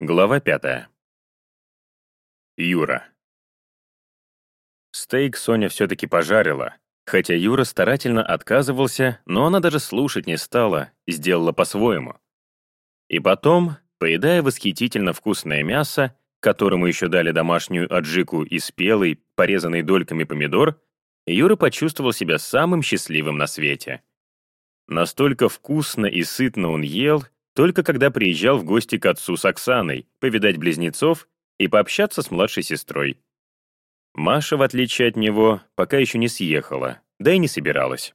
Глава пятая. Юра. Стейк Соня все-таки пожарила, хотя Юра старательно отказывался, но она даже слушать не стала, сделала по-своему. И потом, поедая восхитительно вкусное мясо, которому еще дали домашнюю аджику и спелый, порезанный дольками помидор, Юра почувствовал себя самым счастливым на свете. Настолько вкусно и сытно он ел, только когда приезжал в гости к отцу с Оксаной, повидать близнецов и пообщаться с младшей сестрой. Маша, в отличие от него, пока еще не съехала, да и не собиралась.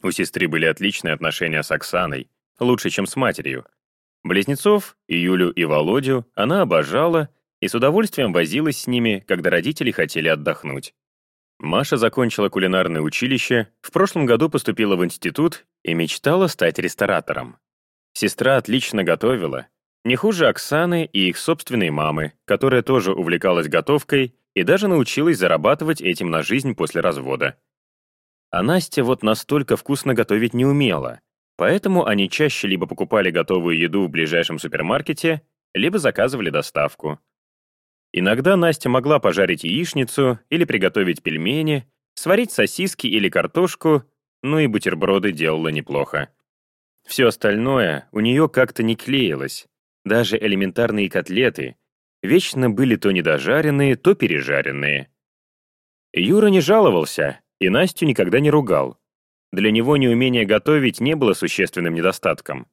У сестры были отличные отношения с Оксаной, лучше, чем с матерью. Близнецов, Юлю и Володю, она обожала и с удовольствием возилась с ними, когда родители хотели отдохнуть. Маша закончила кулинарное училище, в прошлом году поступила в институт и мечтала стать ресторатором. Сестра отлично готовила, не хуже Оксаны и их собственной мамы, которая тоже увлекалась готовкой и даже научилась зарабатывать этим на жизнь после развода. А Настя вот настолько вкусно готовить не умела, поэтому они чаще либо покупали готовую еду в ближайшем супермаркете, либо заказывали доставку. Иногда Настя могла пожарить яичницу или приготовить пельмени, сварить сосиски или картошку, ну и бутерброды делала неплохо. Все остальное у нее как-то не клеилось. Даже элементарные котлеты вечно были то недожаренные, то пережаренные. Юра не жаловался и Настю никогда не ругал. Для него неумение готовить не было существенным недостатком.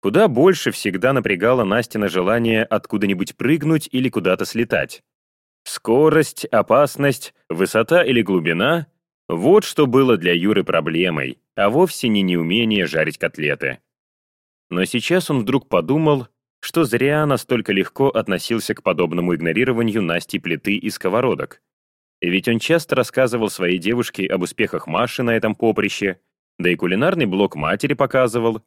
Куда больше всегда напрягало Настина желание откуда-нибудь прыгнуть или куда-то слетать. Скорость, опасность, высота или глубина — вот что было для Юры проблемой, а вовсе не неумение жарить котлеты. Но сейчас он вдруг подумал, что зря настолько легко относился к подобному игнорированию Насти плиты и сковородок. Ведь он часто рассказывал своей девушке об успехах Маши на этом поприще, да и кулинарный блок матери показывал.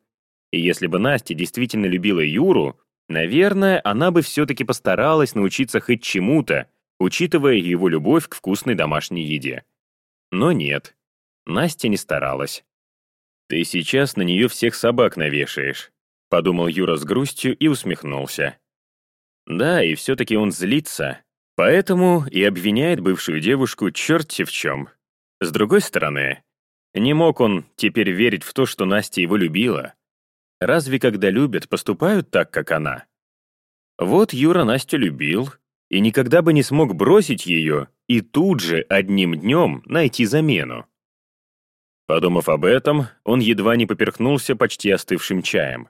И если бы Настя действительно любила Юру, наверное, она бы все-таки постаралась научиться хоть чему-то, учитывая его любовь к вкусной домашней еде. Но нет, Настя не старалась. «Ты сейчас на нее всех собак навешаешь», — подумал Юра с грустью и усмехнулся. Да, и все-таки он злится, поэтому и обвиняет бывшую девушку черти в чем. С другой стороны, не мог он теперь верить в то, что Настя его любила. Разве когда любят, поступают так, как она? Вот Юра Настю любил и никогда бы не смог бросить ее и тут же одним днем найти замену. Подумав об этом, он едва не поперхнулся почти остывшим чаем.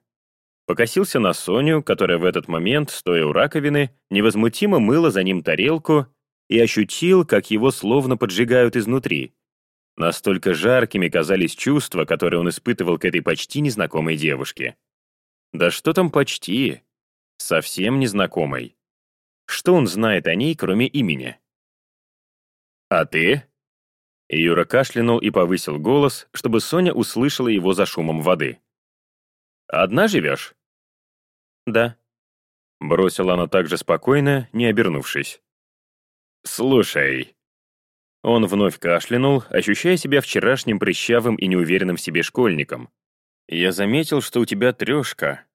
Покосился на Соню, которая в этот момент, стоя у раковины, невозмутимо мыла за ним тарелку и ощутил, как его словно поджигают изнутри. Настолько жаркими казались чувства, которые он испытывал к этой почти незнакомой девушке. Да что там почти? Совсем незнакомой. Что он знает о ней, кроме имени? «А ты?» Юра кашлянул и повысил голос, чтобы Соня услышала его за шумом воды. «Одна живешь?» «Да», — бросила она так же спокойно, не обернувшись. «Слушай...» Он вновь кашлянул, ощущая себя вчерашним прыщавым и неуверенным в себе школьником. «Я заметил, что у тебя трешка.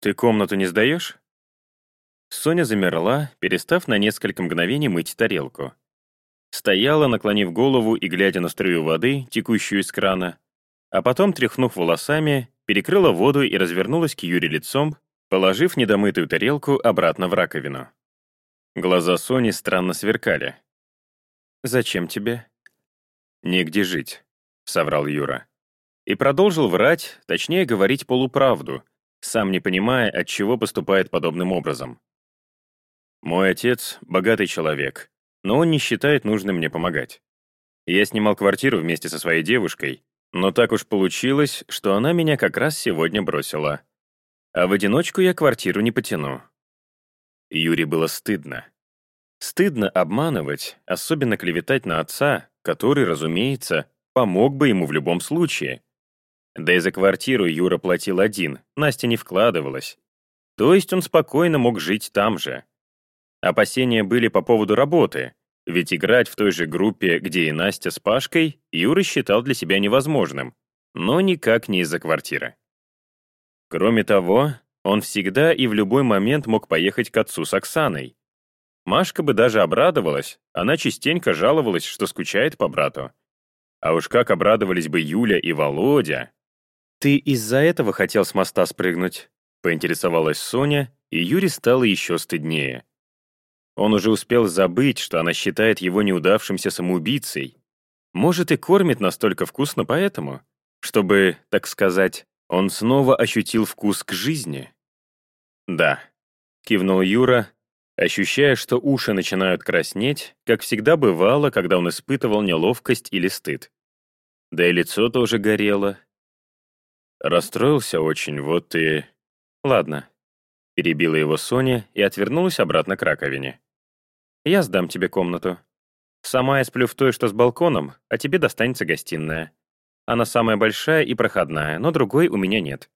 Ты комнату не сдаешь?» Соня замерла, перестав на несколько мгновений мыть тарелку. Стояла, наклонив голову и глядя на струю воды, текущую из крана, а потом, тряхнув волосами, перекрыла воду и развернулась к Юре лицом, положив недомытую тарелку обратно в раковину. Глаза Сони странно сверкали. «Зачем тебе?» «Негде жить», — соврал Юра. И продолжил врать, точнее говорить полуправду, сам не понимая, от чего поступает подобным образом. «Мой отец — богатый человек, но он не считает нужным мне помогать. Я снимал квартиру вместе со своей девушкой, но так уж получилось, что она меня как раз сегодня бросила. А в одиночку я квартиру не потяну. Юре было стыдно. Стыдно обманывать, особенно клеветать на отца, который, разумеется, помог бы ему в любом случае. Да и за квартиру Юра платил один, Настя не вкладывалась. То есть он спокойно мог жить там же. Опасения были по поводу работы, ведь играть в той же группе, где и Настя с Пашкой, Юра считал для себя невозможным, но никак не из-за квартиры. Кроме того, Он всегда и в любой момент мог поехать к отцу с Оксаной. Машка бы даже обрадовалась, она частенько жаловалась, что скучает по брату. А уж как обрадовались бы Юля и Володя. «Ты из-за этого хотел с моста спрыгнуть?» — поинтересовалась Соня, и Юре стало еще стыднее. Он уже успел забыть, что она считает его неудавшимся самоубийцей. Может, и кормит настолько вкусно поэтому, чтобы, так сказать, он снова ощутил вкус к жизни. «Да», — кивнул Юра, ощущая, что уши начинают краснеть, как всегда бывало, когда он испытывал неловкость или стыд. Да и лицо тоже горело. Расстроился очень, вот и... Ладно. Перебила его Соня и отвернулась обратно к раковине. Я сдам тебе комнату. Сама я сплю в той, что с балконом, а тебе достанется гостиная. Она самая большая и проходная, но другой у меня нет».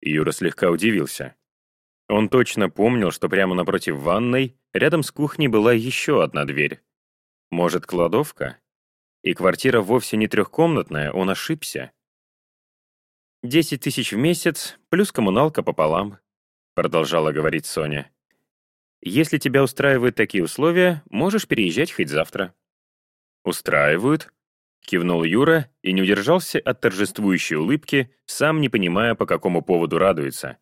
Юра слегка удивился. Он точно помнил, что прямо напротив ванной, рядом с кухней была еще одна дверь. Может, кладовка? И квартира вовсе не трехкомнатная, он ошибся. «Десять тысяч в месяц, плюс коммуналка пополам», продолжала говорить Соня. «Если тебя устраивают такие условия, можешь переезжать хоть завтра». «Устраивают?» Кивнул Юра и не удержался от торжествующей улыбки, сам не понимая, по какому поводу радуется.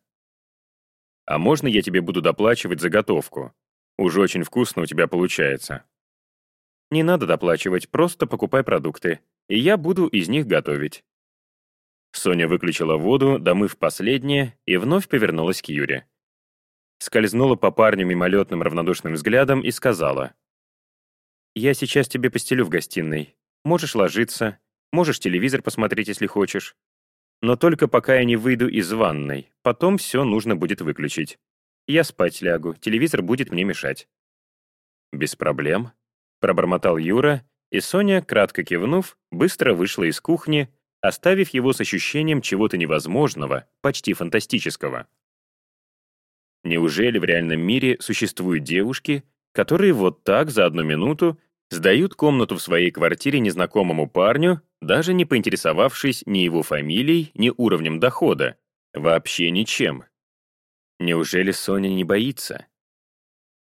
«А можно я тебе буду доплачивать за готовку? Уже очень вкусно у тебя получается». «Не надо доплачивать, просто покупай продукты, и я буду из них готовить». Соня выключила воду, домыв последнее, и вновь повернулась к Юре. Скользнула по парню мимолетным равнодушным взглядом и сказала. «Я сейчас тебе постелю в гостиной. Можешь ложиться, можешь телевизор посмотреть, если хочешь. Но только пока я не выйду из ванной, потом все нужно будет выключить. Я спать лягу, телевизор будет мне мешать». «Без проблем», — пробормотал Юра, и Соня, кратко кивнув, быстро вышла из кухни, оставив его с ощущением чего-то невозможного, почти фантастического. Неужели в реальном мире существуют девушки, которые вот так за одну минуту Сдают комнату в своей квартире незнакомому парню, даже не поинтересовавшись ни его фамилией, ни уровнем дохода. Вообще ничем. Неужели Соня не боится?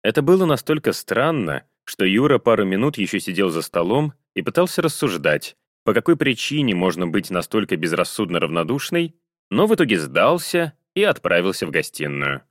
Это было настолько странно, что Юра пару минут еще сидел за столом и пытался рассуждать, по какой причине можно быть настолько безрассудно равнодушной, но в итоге сдался и отправился в гостиную.